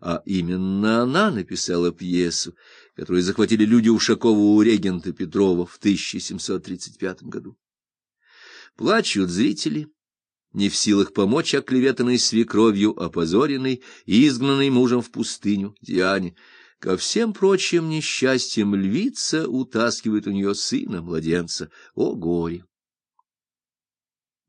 а именно она написала пьесу, которую захватили люди Ушакова у регента Петрова в 1735 году. Плачут зрители, не в силах помочь оклеветанной свекровью, опозоренной и изгнанной мужем в пустыню Диане. Ко всем прочим несчастьям львица утаскивает у нее сына, младенца. О горе!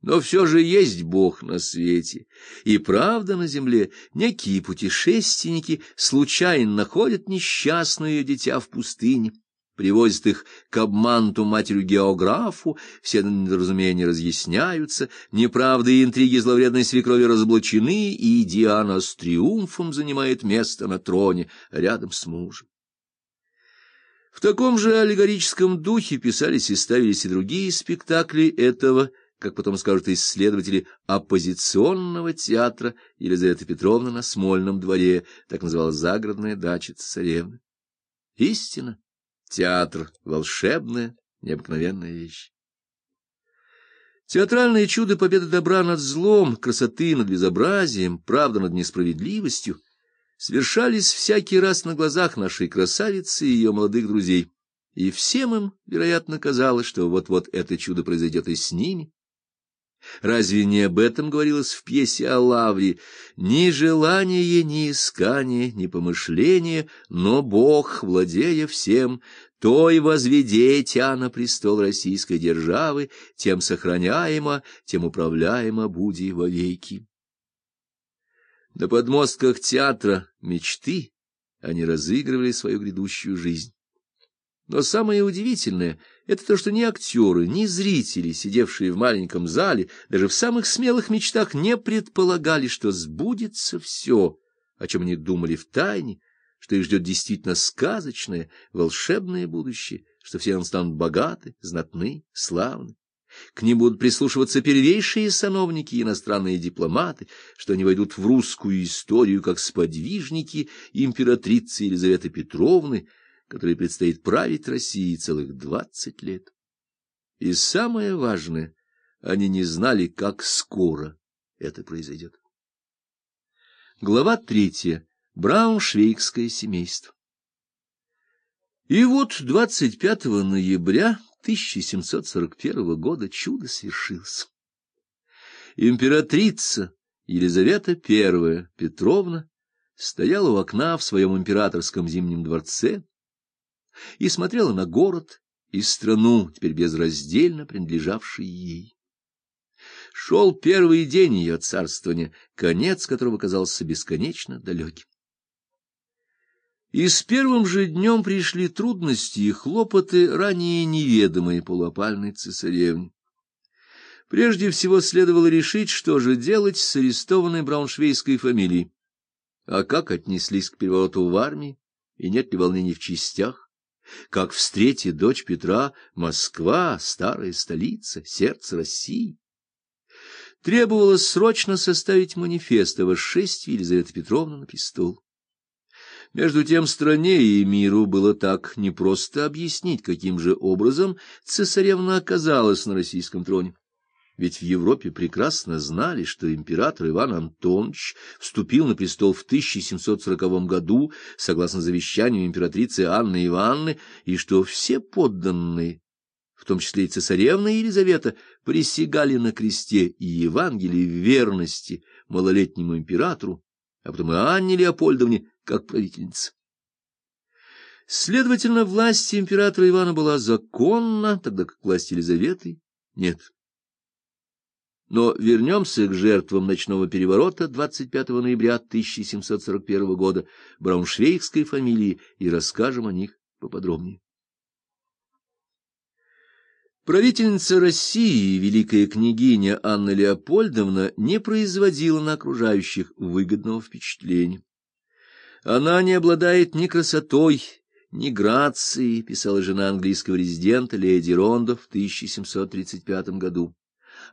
Но все же есть Бог на свете, и правда на земле некие путешественники случайно находят несчастное дитя в пустыне, привозят их к обмануту матерю-географу, все недоразумения разъясняются, неправды и интриги зловредной свекрови разоблачены, и Диана с триумфом занимает место на троне рядом с мужем. В таком же аллегорическом духе писались и ставились и другие спектакли этого как потом скажут исследователи оппозиционного театра Елизавета Петровна на Смольном дворе, так называлась загородная дача царевны. Истина, театр — волшебная, необыкновенная вещь. Театральное чудо победы добра над злом, красоты над безобразием, правда над несправедливостью совершались всякий раз на глазах нашей красавицы и ее молодых друзей. И всем им, вероятно, казалось, что вот-вот это чудо произойдет и с ними. Разве не об этом говорилось в пьесе о Лавре? Ни желание, ни искание, ни помышление, но Бог, владея всем, то и возведетя на престол российской державы, тем сохраняемо, тем управляемо буди вовеки. На подмостках театра мечты они разыгрывали свою грядущую жизнь. Но самое удивительное — это то, что ни актеры, ни зрители, сидевшие в маленьком зале, даже в самых смелых мечтах не предполагали, что сбудется все, о чем они думали в тайне, что их ждет действительно сказочное, волшебное будущее, что все они станут богаты, знатны, славны. К ним будут прислушиваться первейшие сановники и иностранные дипломаты, что они войдут в русскую историю как сподвижники императрицы Елизаветы Петровны, которой предстоит править Россией целых двадцать лет. И самое важное, они не знали, как скоро это произойдет. Глава третья. Брауншвейгское семейство. И вот 25 ноября 1741 года чудо свершилось. Императрица Елизавета I Петровна стояла у окна в своем императорском зимнем дворце и смотрела на город и страну, теперь безраздельно принадлежавшие ей. Шел первый день ее царствования, конец которого казался бесконечно далеким. И с первым же днем пришли трудности и хлопоты, ранее неведомые полуопальной цесаревне. Прежде всего следовало решить, что же делать с арестованной брауншвейской фамилией, а как отнеслись к перевороту в армии, и нет ли волнений в частях как встретит дочь Петра Москва, старая столица, сердце России. Требовалось срочно составить манифест о восшествии Елизаветы Петровны на престол. Между тем стране и миру было так непросто объяснить, каким же образом цесаревна оказалась на российском троне. Ведь в Европе прекрасно знали, что император Иван Антонович вступил на престол в 1740 году, согласно завещанию императрицы Анны Ивановны, и что все подданные, в том числе и цесаревна Елизавета, присягали на кресте и Евангелии верности малолетнему императору, а потом и Анне Леопольдовне как правительнице. Следовательно, власть императора Ивана была законна, тогда как власть Елизаветы нет. Но вернемся к жертвам ночного переворота 25 ноября 1741 года брауншвейгской фамилии и расскажем о них поподробнее. Правительница России, великая княгиня Анна Леопольдовна, не производила на окружающих выгодного впечатления. Она не обладает ни красотой, ни грацией, писала жена английского резидента леди Рондо в 1735 году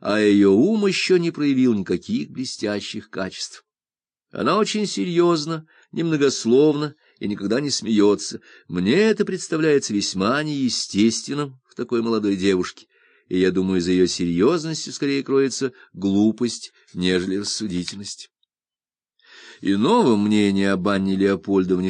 а ее ум еще не проявил никаких блестящих качеств. Она очень серьезна, немногословна и никогда не смеется. Мне это представляется весьма неестественным в такой молодой девушке, и я думаю, за ее серьезностью скорее кроется глупость, нежели рассудительность. Иного мнения об Анне Леопольдовне